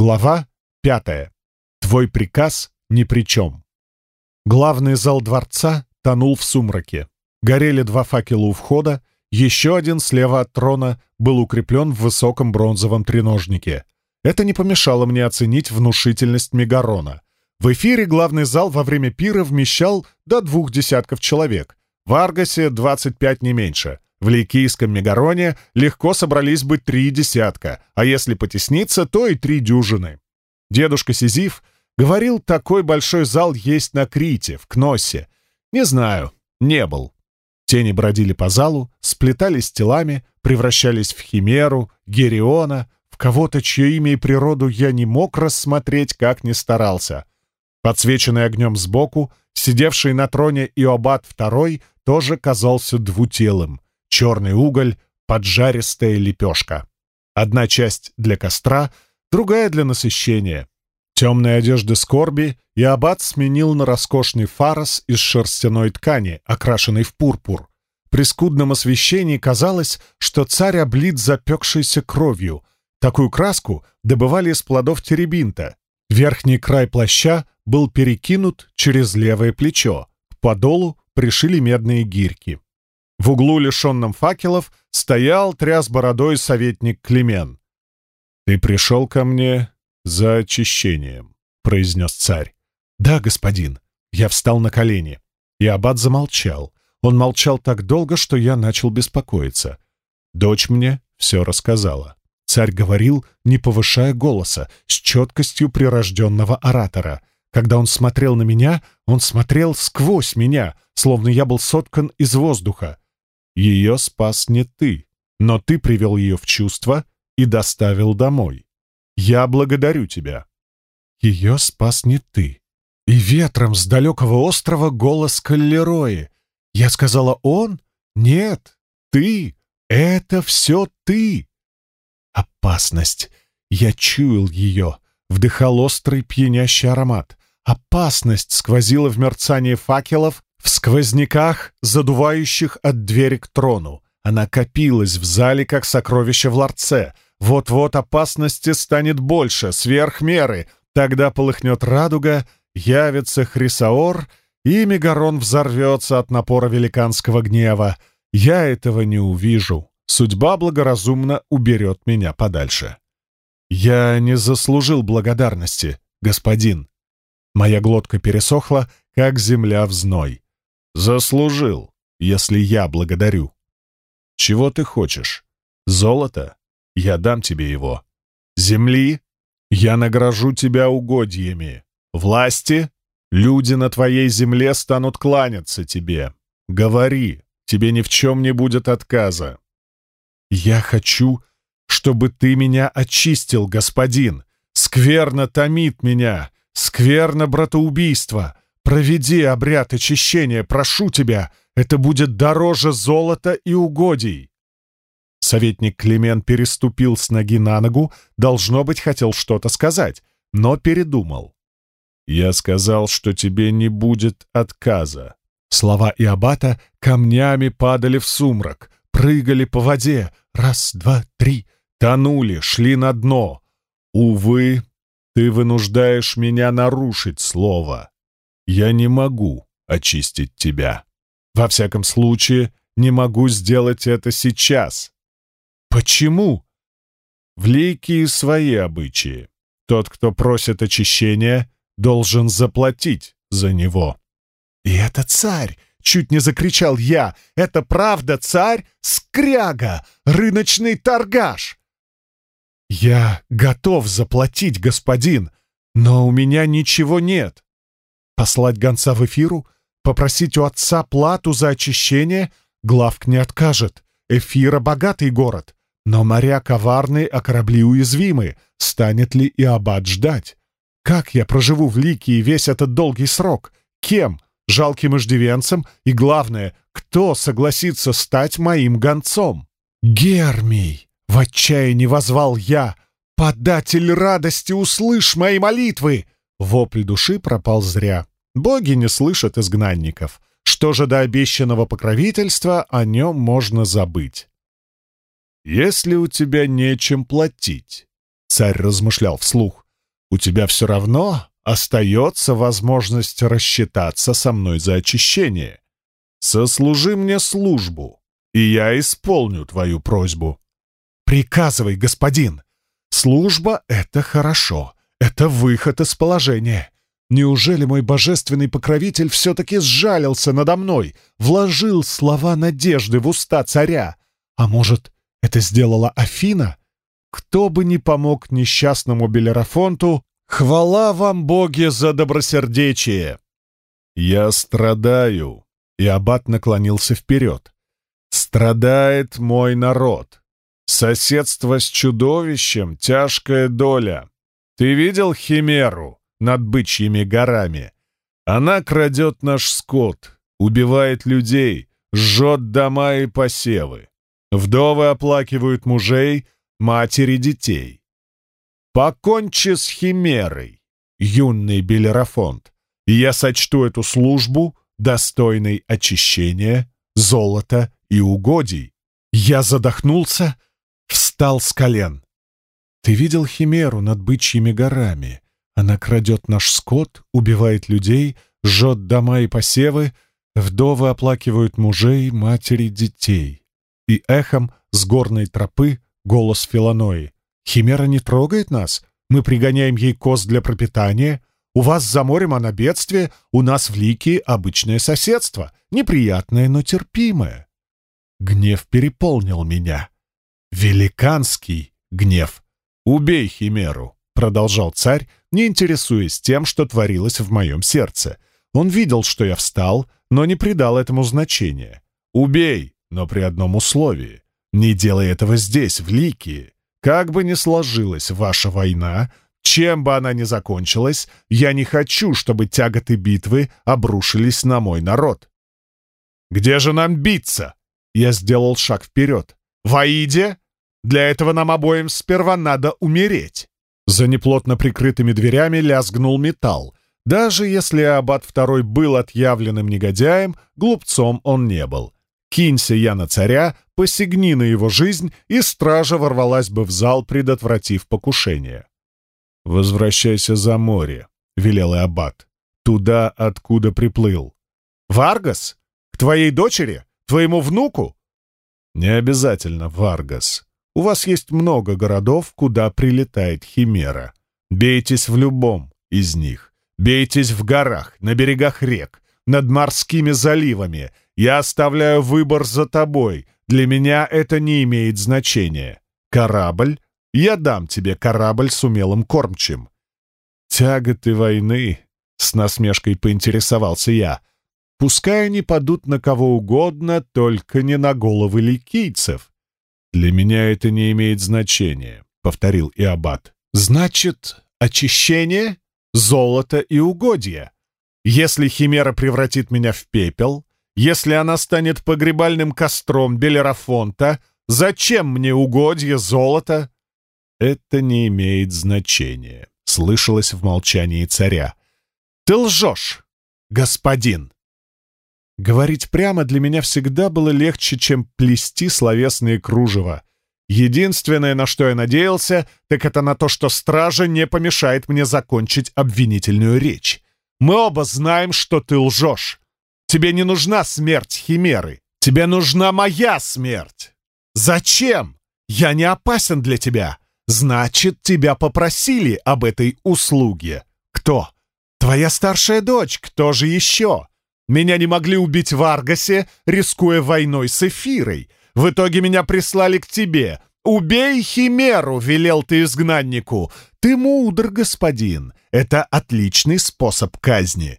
Глава пятая. Твой приказ ни при чем. Главный зал дворца тонул в сумраке. Горели два факела у входа, еще один слева от трона был укреплен в высоком бронзовом треножнике. Это не помешало мне оценить внушительность Мегарона. В эфире главный зал во время пира вмещал до двух десятков человек. В Аргасе 25 не меньше. В Лейкийском Мегароне легко собрались бы три десятка, а если потесниться, то и три дюжины. Дедушка Сизиф говорил, такой большой зал есть на Крите, в Кносе. Не знаю, не был. Тени бродили по залу, сплетались телами, превращались в Химеру, Гериона, в кого-то, чье имя и природу я не мог рассмотреть, как ни старался. Подсвеченный огнем сбоку, сидевший на троне Иобат II тоже казался двутелым. Черный уголь, поджаристая лепешка. Одна часть для костра, другая для насыщения. Темные одежды скорби и аббат сменил на роскошный фарос из шерстяной ткани, окрашенный в пурпур. При скудном освещении казалось, что царь облит запекшейся кровью. Такую краску добывали из плодов теребинта. Верхний край плаща был перекинут через левое плечо. К подолу пришили медные гирьки. В углу, лишенном факелов, стоял, тряс бородой советник Клемен. «Ты пришел ко мне за очищением», — произнес царь. «Да, господин». Я встал на колени. И аббат замолчал. Он молчал так долго, что я начал беспокоиться. Дочь мне все рассказала. Царь говорил, не повышая голоса, с четкостью прирожденного оратора. Когда он смотрел на меня, он смотрел сквозь меня, словно я был соткан из воздуха. Ее спас не ты, но ты привел ее в чувство и доставил домой. Я благодарю тебя». Ее спас не ты. И ветром с далекого острова голос Каллерои. Я сказала «он»? Нет, ты. Это все ты. Опасность. Я чуял ее, вдыхал острый пьянящий аромат. Опасность сквозила в мерцании факелов, в сквозняках, задувающих от двери к трону. Она копилась в зале, как сокровище в ларце — вот-вот опасности станет больше, сверх меры. Тогда полыхнет радуга, явится Хрисаор, и Мегарон взорвется от напора великанского гнева. Я этого не увижу. Судьба благоразумно уберет меня подальше. Я не заслужил благодарности, господин. Моя глотка пересохла, как земля в зной. Заслужил, если я благодарю. Чего ты хочешь? Золото? я дам тебе его. Земли я награжу тебя угодьями. Власти люди на твоей земле станут кланяться тебе. Говори, тебе ни в чем не будет отказа. Я хочу, чтобы ты меня очистил, господин. Скверно томит меня, скверно братоубийство. Проведи обряд очищения, прошу тебя, это будет дороже золота и угодий. Советник Клемен переступил с ноги на ногу, должно быть, хотел что-то сказать, но передумал. «Я сказал, что тебе не будет отказа». Слова Иабата камнями падали в сумрак, прыгали по воде, раз, два, три, тонули, шли на дно. «Увы, ты вынуждаешь меня нарушить слово. Я не могу очистить тебя. Во всяком случае, не могу сделать это сейчас. Почему? В Лейкии свои обычаи. Тот, кто просит очищения, должен заплатить за него. И это царь! Чуть не закричал я. Это правда царь? Скряга! Рыночный торгаш! Я готов заплатить, господин, но у меня ничего нет. Послать гонца в эфиру? Попросить у отца плату за очищение? Главк не откажет. Эфира — богатый город. Но моря коварны, а корабли уязвимы. Станет ли и аббат ждать? Как я проживу в Ликии весь этот долгий срок? Кем? Жалким иждивенцем? И главное, кто согласится стать моим гонцом? Гермий! В отчаянии возвал я. «Податель радости, услышь мои молитвы!» Вопль души пропал зря. Боги не слышат изгнанников. Что же до обещанного покровительства, о нем можно забыть. «Если у тебя нечем платить», — царь размышлял вслух, у тебя все равно остается возможность рассчитаться со мной за очищение. Сослужи мне службу, и я исполню твою просьбу. Приказывай, господин. Служба — это хорошо. Это выход из положения. Неужели мой божественный покровитель все-таки сжалился надо мной, вложил слова надежды в уста царя? А может, это сделала Афина? Кто бы ни помог несчастному Белерафонту, хвала вам, боги, за добросердечие! Я страдаю, и аббат наклонился вперед. Страдает мой народ. Соседство с чудовищем — тяжкая доля. Ты видел Химеру над бычьими горами? Она крадет наш скот, убивает людей, жжет дома и посевы. Вдовы оплакивают мужей, матери детей. Покончи с Химерой, юный Белерафонт, и я сочту эту службу достойной очищения, золота и угодий. Я задохнулся, встал с колен. Ты видел Химеру над бычьими горами? Она крадет наш скот, убивает людей, жжет дома и посевы, вдовы оплакивают мужей, матери, детей. И эхом с горной тропы голос Филанои. «Химера не трогает нас. Мы пригоняем ей коз для пропитания. У вас за морем она бедствие, у нас в Лике обычное соседство, неприятное, но терпимое». Гнев переполнил меня. Великанский гнев. «Убей Химеру», — продолжал царь, не интересуясь тем, что творилось в моем сердце. Он видел, что я встал, но не придал этому значения. «Убей, но при одном условии. Не делай этого здесь, в Ликии. Как бы ни сложилась ваша война, чем бы она ни закончилась, я не хочу, чтобы тяготы битвы обрушились на мой народ. Где же нам биться? Я сделал шаг вперед. В Аиде? Для этого нам обоим сперва надо умереть. За неплотно прикрытыми дверями лязгнул металл. Даже если Аббат II был отъявленным негодяем, глупцом он не был. Кинься я на царя, посягни на его жизнь, и стража ворвалась бы в зал, предотвратив покушение. «Возвращайся за море», — велел и аббат. «Туда, откуда приплыл». «Варгас? К твоей дочери? Твоему внуку?» «Не обязательно Варгас. У вас есть много городов, куда прилетает Химера. Бейтесь в любом из них. Бейтесь в горах, на берегах рек, над морскими заливами, я оставляю выбор за тобой. Для меня это не имеет значения. Корабль? Я дам тебе корабль с умелым кормчим. Тяготы войны, с насмешкой поинтересовался я. Пускай они падут на кого угодно, только не на головы ликийцев. Для меня это не имеет значения, повторил Иабат. Значит, очищение, золото и угодья. Если Химера превратит меня в пепел, если она станет погребальным костром Белерафонта, зачем мне угодья, золото? Это не имеет значения, слышалось в молчании царя. Ты лжешь, господин. Говорить прямо для меня всегда было легче, чем плести словесные кружева. Единственное, на что я надеялся, так это на то, что стража не помешает мне закончить обвинительную речь. Мы оба знаем, что ты лжешь. Тебе не нужна смерть Химеры. Тебе нужна моя смерть. Зачем? Я не опасен для тебя. Значит, тебя попросили об этой услуге. Кто? Твоя старшая дочь. Кто же еще? Меня не могли убить в Аргасе, рискуя войной с Эфирой. В итоге меня прислали к тебе. «Убей Химеру!» — велел ты изгнаннику. «Ты мудр, господин. Это отличный способ казни.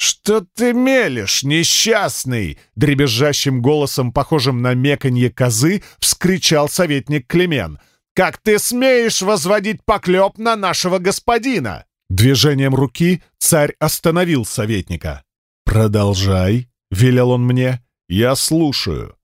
«Что ты мелешь, несчастный?» Дребезжащим голосом, похожим на меканье козы, вскричал советник Клемен. «Как ты смеешь возводить поклеп на нашего господина?» Движением руки царь остановил советника. «Продолжай», — велел он мне, — «я слушаю».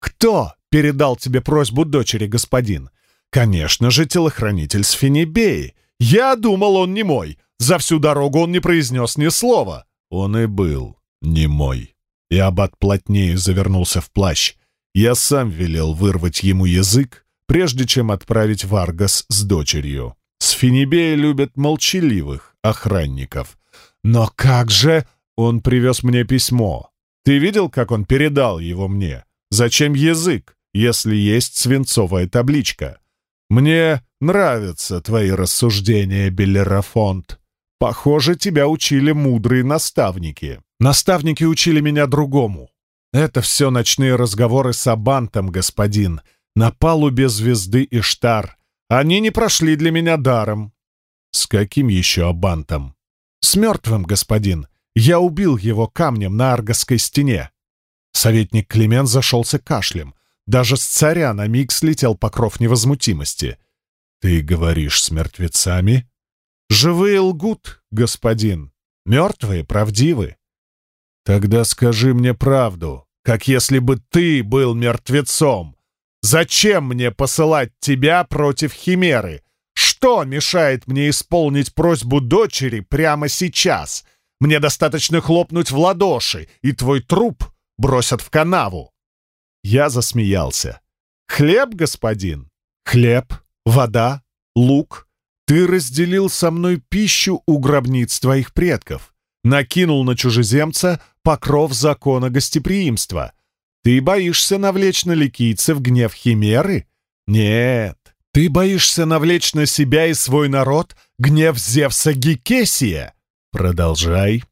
«Кто передал тебе просьбу дочери, господин?» «Конечно же, телохранитель с Фенебеи. Я думал, он не мой. За всю дорогу он не произнес ни слова». Он и был не мой. И аббат плотнее завернулся в плащ. Я сам велел вырвать ему язык, прежде чем отправить Варгас с дочерью. Сфинибеи любят молчаливых охранников. Но как же... Он привез мне письмо. Ты видел, как он передал его мне? Зачем язык, если есть свинцовая табличка? Мне нравятся твои рассуждения, Беллерафонт. Похоже, тебя учили мудрые наставники. Наставники учили меня другому. Это все ночные разговоры с Абантом, господин, на палубе звезды Иштар. Они не прошли для меня даром. С каким еще Абантом? С мертвым, господин. Я убил его камнем на Аргосской стене. Советник Климент зашелся кашлем. Даже с царя на миг слетел покров невозмутимости. «Ты говоришь с мертвецами?» «Живые лгут, господин. Мертвые правдивы. Тогда скажи мне правду, как если бы ты был мертвецом. Зачем мне посылать тебя против Химеры? Что мешает мне исполнить просьбу дочери прямо сейчас? Мне достаточно хлопнуть в ладоши, и твой труп бросят в канаву. Я засмеялся. «Хлеб, господин? Хлеб, вода, лук. Ты разделил со мной пищу у гробниц твоих предков накинул на чужеземца покров закона гостеприимства. Ты боишься навлечь на ликийцев гнев химеры? Нет, ты боишься навлечь на себя и свой народ гнев Зевса Гекесия. Продолжай.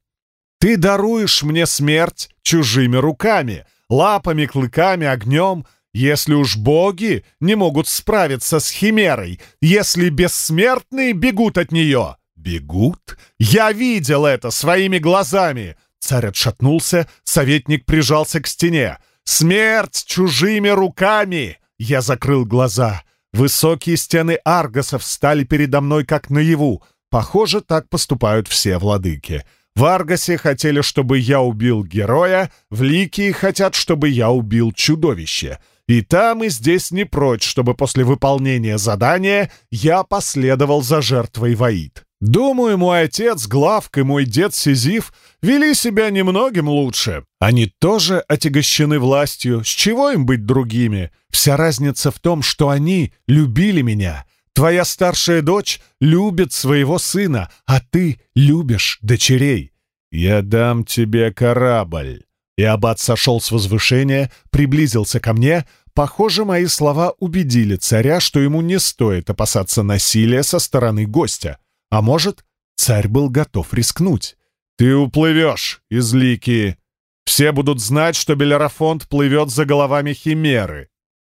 Ты даруешь мне смерть чужими руками, лапами, клыками, огнем, если уж боги не могут справиться с химерой, если бессмертные бегут от нее, «Бегут? Я видел это своими глазами!» Царь отшатнулся, советник прижался к стене. «Смерть чужими руками!» Я закрыл глаза. Высокие стены аргосов стали передо мной как наяву. Похоже, так поступают все владыки. В Аргосе хотели, чтобы я убил героя, в Ликии хотят, чтобы я убил чудовище. И там, и здесь не прочь, чтобы после выполнения задания я последовал за жертвой Ваид. Думаю, мой отец Главк и мой дед Сизиф вели себя немногим лучше. Они тоже отягощены властью. С чего им быть другими? Вся разница в том, что они любили меня. Твоя старшая дочь любит своего сына, а ты любишь дочерей. Я дам тебе корабль. И аббат сошел с возвышения, приблизился ко мне. Похоже, мои слова убедили царя, что ему не стоит опасаться насилия со стороны гостя. А может, царь был готов рискнуть. «Ты уплывешь из Лики. Все будут знать, что Белерафонт плывет за головами Химеры.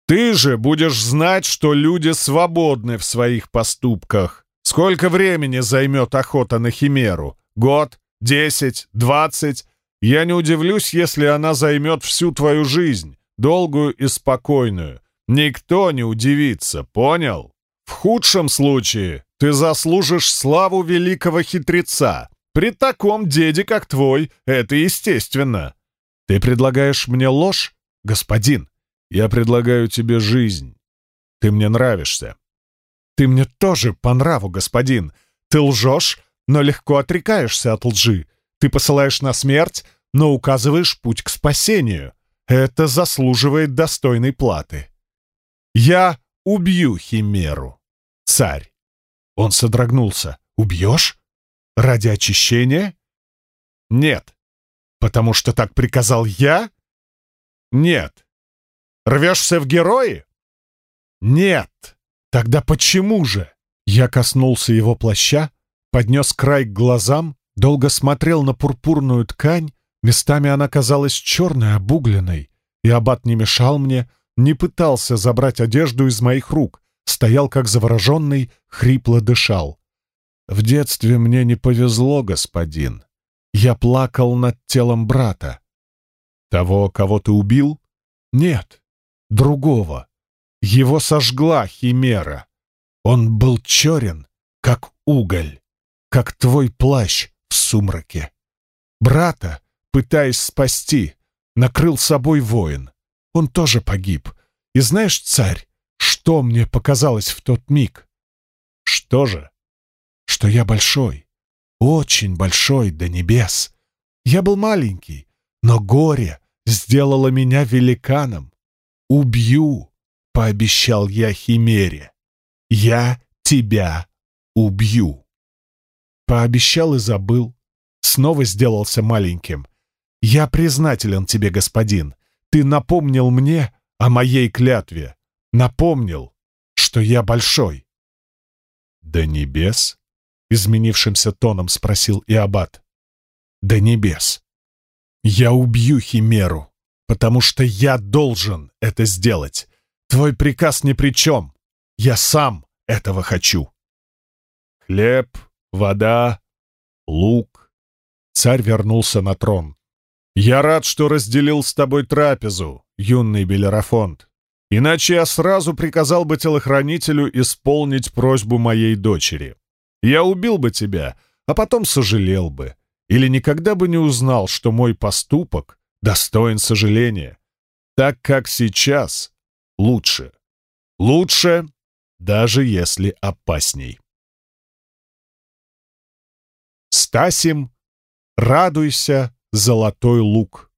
Ты же будешь знать, что люди свободны в своих поступках. Сколько времени займет охота на Химеру? Год? Десять? Двадцать? Я не удивлюсь, если она займет всю твою жизнь, долгую и спокойную. Никто не удивится, понял? В худшем случае ты заслужишь славу великого хитреца. При таком деде, как твой, это естественно. Ты предлагаешь мне ложь, господин? Я предлагаю тебе жизнь. Ты мне нравишься. Ты мне тоже по нраву, господин. Ты лжешь, но легко отрекаешься от лжи. Ты посылаешь на смерть, но указываешь путь к спасению. Это заслуживает достойной платы. Я убью Химеру, царь. Он содрогнулся. «Убьешь? Ради очищения?» «Нет. Потому что так приказал я?» «Нет. Рвешься в герои?» «Нет. Тогда почему же?» Я коснулся его плаща, поднес край к глазам, долго смотрел на пурпурную ткань, местами она казалась черной, обугленной, и аббат не мешал мне, не пытался забрать одежду из моих рук, стоял как завороженный, хрипло дышал. «В детстве мне не повезло, господин. Я плакал над телом брата. Того, кого ты убил? Нет, другого. Его сожгла химера. Он был черен, как уголь, как твой плащ в сумраке. Брата, пытаясь спасти, накрыл собой воин. Он тоже погиб. И знаешь, царь, что мне показалось в тот миг? Что же? Что я большой, очень большой до небес. Я был маленький, но горе сделало меня великаном. Убью, пообещал я Химере. Я тебя убью. Пообещал и забыл. Снова сделался маленьким. Я признателен тебе, господин. Ты напомнил мне о моей клятве. Напомнил, что я большой. До небес? Изменившимся тоном спросил Иабат. До небес. Я убью Химеру, потому что я должен это сделать. Твой приказ ни при чем. Я сам этого хочу. Хлеб, вода, лук. Царь вернулся на трон. «Я рад, что разделил с тобой трапезу, юный Белерафонт. Иначе я сразу приказал бы телохранителю исполнить просьбу моей дочери. Я убил бы тебя, а потом сожалел бы. Или никогда бы не узнал, что мой поступок достоин сожаления. Так как сейчас лучше. Лучше, даже если опасней. Стасим, радуйся, золотой лук.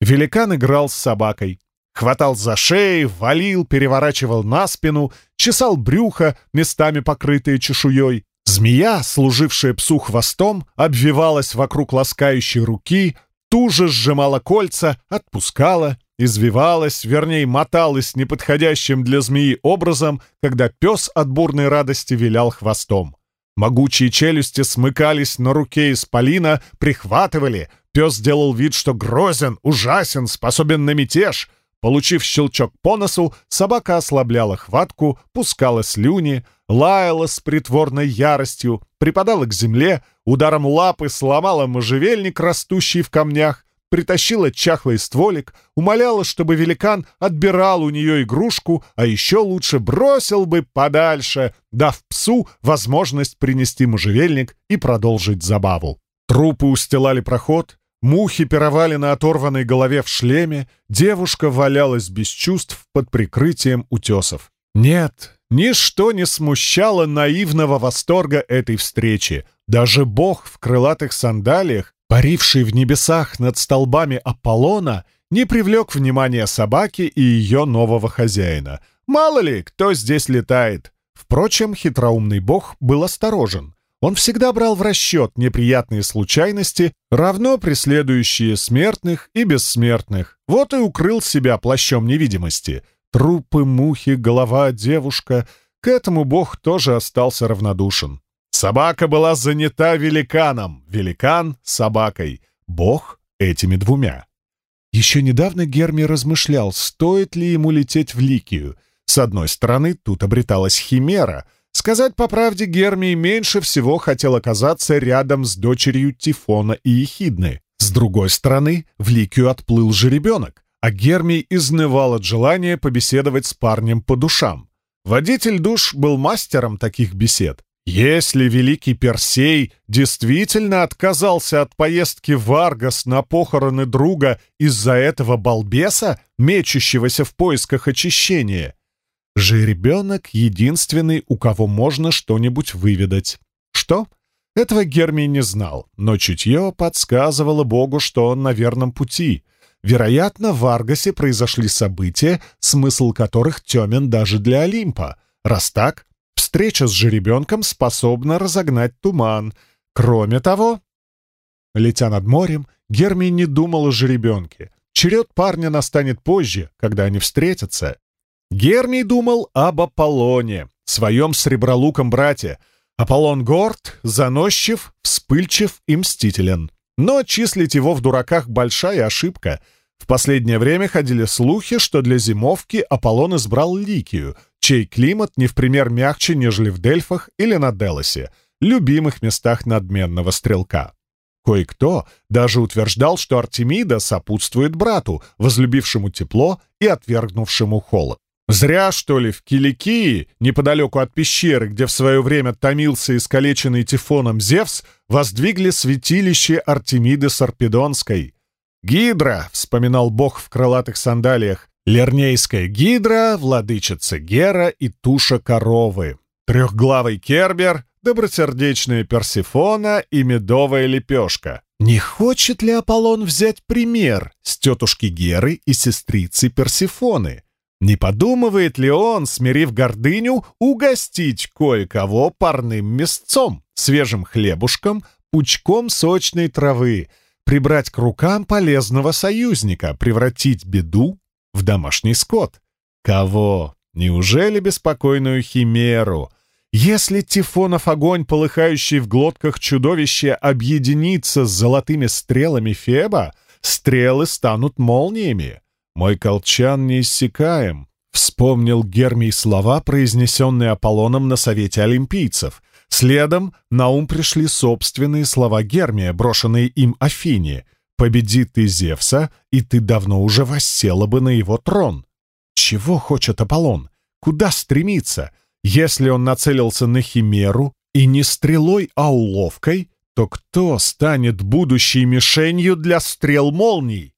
Великан играл с собакой. Хватал за шеи, валил, переворачивал на спину, чесал брюхо, местами покрытые чешуей. Змея, служившая псу хвостом, обвивалась вокруг ласкающей руки, туже сжимала кольца, отпускала, извивалась, вернее, моталась неподходящим для змеи образом, когда пес от бурной радости вилял хвостом. Могучие челюсти смыкались на руке исполина, прихватывали. Пес делал вид, что грозен, ужасен, способен на мятеж. Получив щелчок по носу, собака ослабляла хватку, пускала слюни, лаяла с притворной яростью, припадала к земле, ударом лапы сломала можжевельник, растущий в камнях, притащила чахлый стволик, умоляла, чтобы великан отбирал у нее игрушку, а еще лучше бросил бы подальше, дав псу возможность принести можжевельник и продолжить забаву. Трупы устилали проход, мухи пировали на оторванной голове в шлеме, девушка валялась без чувств под прикрытием утесов. Нет, ничто не смущало наивного восторга этой встречи. Даже бог в крылатых сандалиях паривший в небесах над столбами Аполлона, не привлек внимания собаки и ее нового хозяина. Мало ли, кто здесь летает. Впрочем, хитроумный бог был осторожен. Он всегда брал в расчет неприятные случайности, равно преследующие смертных и бессмертных. Вот и укрыл себя плащом невидимости. Трупы, мухи, голова, девушка. К этому бог тоже остался равнодушен. Собака была занята великаном, великан — собакой, бог — этими двумя. Еще недавно Герми размышлял, стоит ли ему лететь в Ликию. С одной стороны, тут обреталась химера. Сказать по правде, Герми меньше всего хотел оказаться рядом с дочерью Тифона и Ехидны. С другой стороны, в Ликию отплыл же ребенок, а Герми изнывал от желания побеседовать с парнем по душам. Водитель душ был мастером таких бесед. Если великий Персей действительно отказался от поездки в Аргос на похороны друга из-за этого балбеса, мечущегося в поисках очищения, жеребенок — единственный, у кого можно что-нибудь выведать. Что? Этого Гермий не знал, но чутье подсказывало Богу, что он на верном пути. Вероятно, в Аргосе произошли события, смысл которых темен даже для Олимпа. Раз так, Встреча с жеребенком способна разогнать туман. Кроме того, летя над морем, Гермий не думал о жеребенке. Черед парня настанет позже, когда они встретятся. Гермий думал об Аполлоне, своем сребролуком брате. Аполлон горд, заносчив, вспыльчив и мстителен. Но числить его в дураках — большая ошибка. В последнее время ходили слухи, что для зимовки Аполлон избрал Ликию, чей климат не в пример мягче, нежели в Дельфах или на Делосе, любимых местах надменного стрелка. Кое-кто даже утверждал, что Артемида сопутствует брату, возлюбившему тепло и отвергнувшему холод. Зря, что ли, в Киликии, неподалеку от пещеры, где в свое время томился искалеченный Тифоном Зевс, воздвигли святилище Артемиды Сарпедонской. «Гидра», — вспоминал бог в крылатых сандалиях, Лернейская гидра, владычица Гера и туша коровы. Трехглавый кербер, добросердечная Персифона и медовая лепешка. Не хочет ли Аполлон взять пример с тетушки Геры и сестрицы Персифоны? Не подумывает ли он, смирив гордыню, угостить кое-кого парным мясцом, свежим хлебушком, пучком сочной травы, прибрать к рукам полезного союзника, превратить беду в домашний скот? Кого? Неужели беспокойную химеру? Если Тифонов огонь, полыхающий в глотках чудовища, объединится с золотыми стрелами Феба, стрелы станут молниями. Мой колчан неиссякаем. Вспомнил Гермий слова, произнесенные Аполлоном на Совете Олимпийцев. Следом на ум пришли собственные слова Гермия, брошенные им Афине. «Победи ты Зевса, и ты давно уже воссела бы на его трон». Чего хочет Аполлон? Куда стремится? Если он нацелился на Химеру и не стрелой, а уловкой, то кто станет будущей мишенью для стрел молний?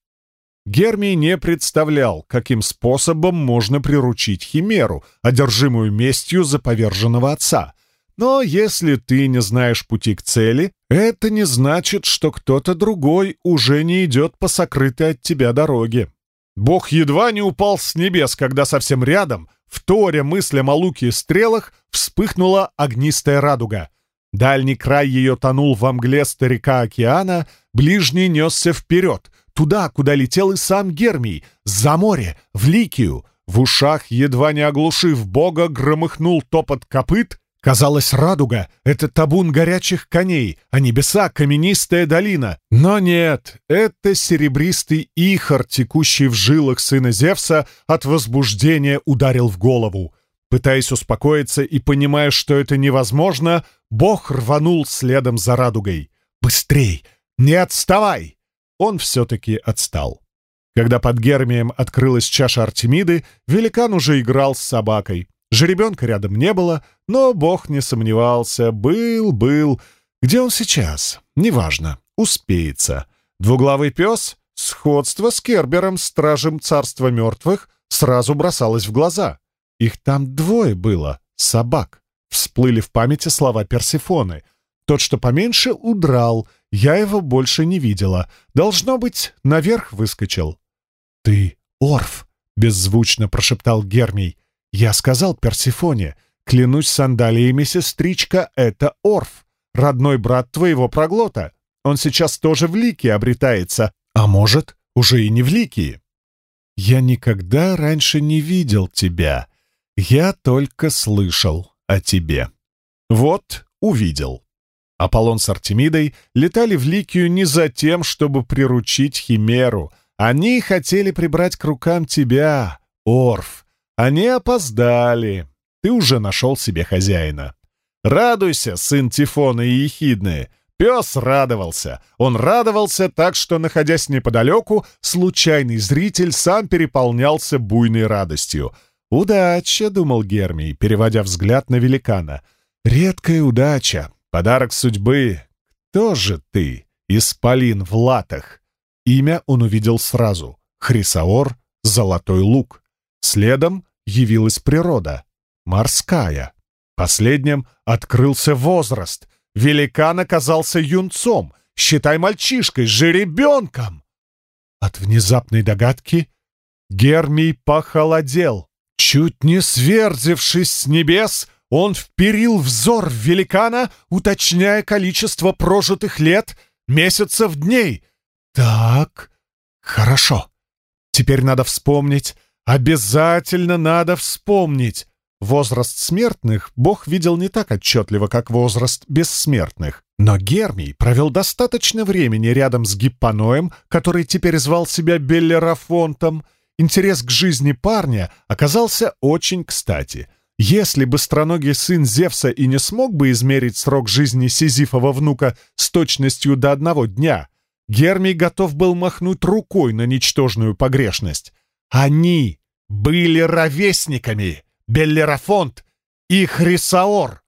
Гермий не представлял, каким способом можно приручить Химеру, одержимую местью за поверженного отца. Но если ты не знаешь пути к цели, это не значит, что кто-то другой уже не идет по сокрытой от тебя дороге. Бог едва не упал с небес, когда совсем рядом, в торе мыслям о луке и стрелах, вспыхнула огнистая радуга. Дальний край ее тонул во мгле старика океана, ближний несся вперед, туда, куда летел и сам Гермий, за море, в Ликию. В ушах, едва не оглушив бога, громыхнул топот копыт. Казалось, радуга — это табун горячих коней, а небеса — каменистая долина. Но нет, это серебристый ихор, текущий в жилах сына Зевса, от возбуждения ударил в голову. Пытаясь успокоиться и понимая, что это невозможно, бог рванул следом за радугой. «Быстрей! Не отставай!» он все-таки отстал. Когда под Гермием открылась чаша Артемиды, великан уже играл с собакой. Жеребенка рядом не было, но бог не сомневался. Был, был. Где он сейчас? Неважно. Успеется. Двуглавый пес, сходство с Кербером, стражем царства мертвых, сразу бросалось в глаза. Их там двое было, собак. Всплыли в памяти слова Персифоны. Тот, что поменьше, удрал — я его больше не видела. Должно быть, наверх выскочил. «Ты Орф!» — беззвучно прошептал Гермий. «Я сказал Персифоне, клянусь сандалиями, сестричка, это Орф, родной брат твоего проглота. Он сейчас тоже в Лике обретается, а может, уже и не в Ликии. Я никогда раньше не видел тебя. Я только слышал о тебе. Вот увидел». Аполлон с Артемидой летали в Ликию не за тем, чтобы приручить Химеру. Они хотели прибрать к рукам тебя, Орф. Они опоздали. Ты уже нашел себе хозяина. Радуйся, сын Тифона и Ехидны. Пес радовался. Он радовался так, что, находясь неподалеку, случайный зритель сам переполнялся буйной радостью. «Удача», — думал Гермий, переводя взгляд на великана. «Редкая удача. Подарок судьбы. Кто же ты, исполин в латах? Имя он увидел сразу. Хрисаор, Золотой лук. Следом явилась природа. Морская. Последним открылся возраст. Великан оказался юнцом. Считай мальчишкой, жеребенком. От внезапной догадки Гермий похолодел. Чуть не сверзившись с небес, он вперил взор в великана, уточняя количество прожитых лет, месяцев, дней. Так, хорошо. Теперь надо вспомнить, обязательно надо вспомнить. Возраст смертных Бог видел не так отчетливо, как возраст бессмертных. Но Гермий провел достаточно времени рядом с Гиппаноем, который теперь звал себя Беллерафонтом. Интерес к жизни парня оказался очень кстати — если быстроногий сын Зевса и не смог бы измерить срок жизни Сизифова внука с точностью до одного дня, Гермий готов был махнуть рукой на ничтожную погрешность. Они были ровесниками, Беллерафонт и Хрисаор.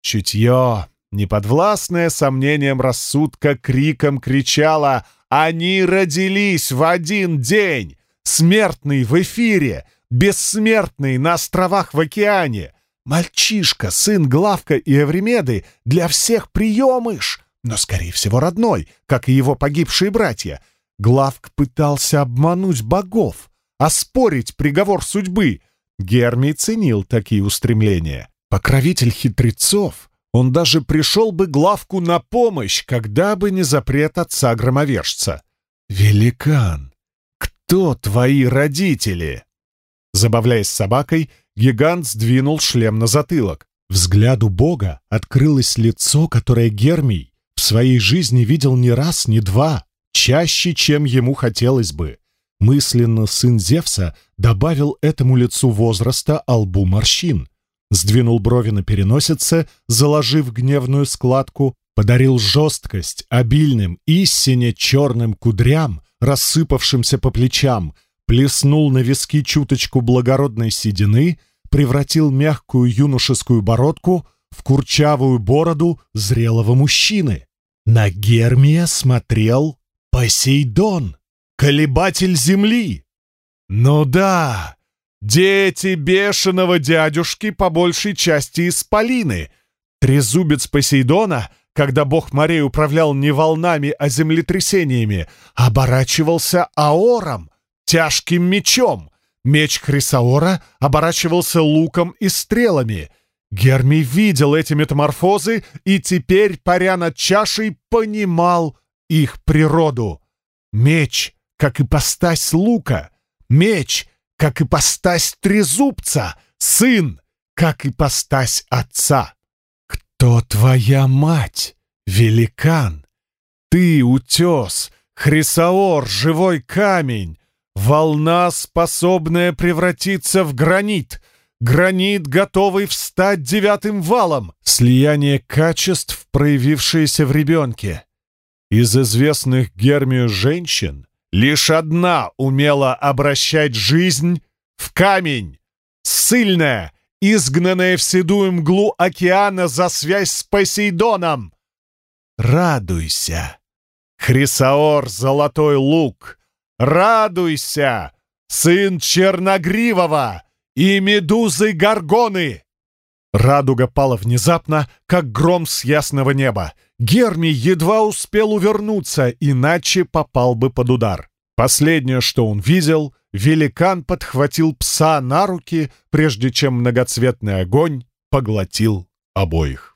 Чутье, неподвластное сомнением рассудка, криком кричало «Они родились в один день! Смертный в эфире!» бессмертный на островах в океане. Мальчишка, сын Главка и Эвремеды, для всех приемыш, но, скорее всего, родной, как и его погибшие братья. Главк пытался обмануть богов, оспорить приговор судьбы. Гермий ценил такие устремления. Покровитель хитрецов, он даже пришел бы главку на помощь, когда бы не запрет отца-громовержца. «Великан, кто твои родители?» Забавляясь собакой, гигант сдвинул шлем на затылок. Взгляду бога открылось лицо, которое Гермий в своей жизни видел не раз, не два, чаще, чем ему хотелось бы. Мысленно сын Зевса добавил этому лицу возраста албу морщин, сдвинул брови на переносице, заложив гневную складку, подарил жесткость обильным, истине черным кудрям, рассыпавшимся по плечам, плеснул на виски чуточку благородной седины, превратил мягкую юношескую бородку в курчавую бороду зрелого мужчины. На Гермия смотрел Посейдон, колебатель земли. Ну да, дети бешеного дядюшки по большей части исполины. Трезубец Посейдона, когда бог морей управлял не волнами, а землетрясениями, оборачивался аором, тяжким мечом. Меч Хрисаора оборачивался луком и стрелами. Гермий видел эти метаморфозы и теперь, паря над чашей, понимал их природу. Меч, как ипостась лука, меч, как ипостась трезубца, сын, как ипостась отца. Кто твоя мать, великан? Ты утес, Хрисаор, живой камень, волна, способная превратиться в гранит — Гранит, готовый встать девятым валом. Слияние качеств, проявившееся в ребенке. Из известных Гермию женщин лишь одна умела обращать жизнь в камень. Сильная, изгнанная в седую мглу океана за связь с Посейдоном. Радуйся, Хрисаор Золотой Лук, радуйся, сын Черногривого и Медузы Гаргоны. Радуга пала внезапно, как гром с ясного неба. Герми едва успел увернуться, иначе попал бы под удар. Последнее, что он видел, великан подхватил пса на руки, прежде чем многоцветный огонь поглотил обоих.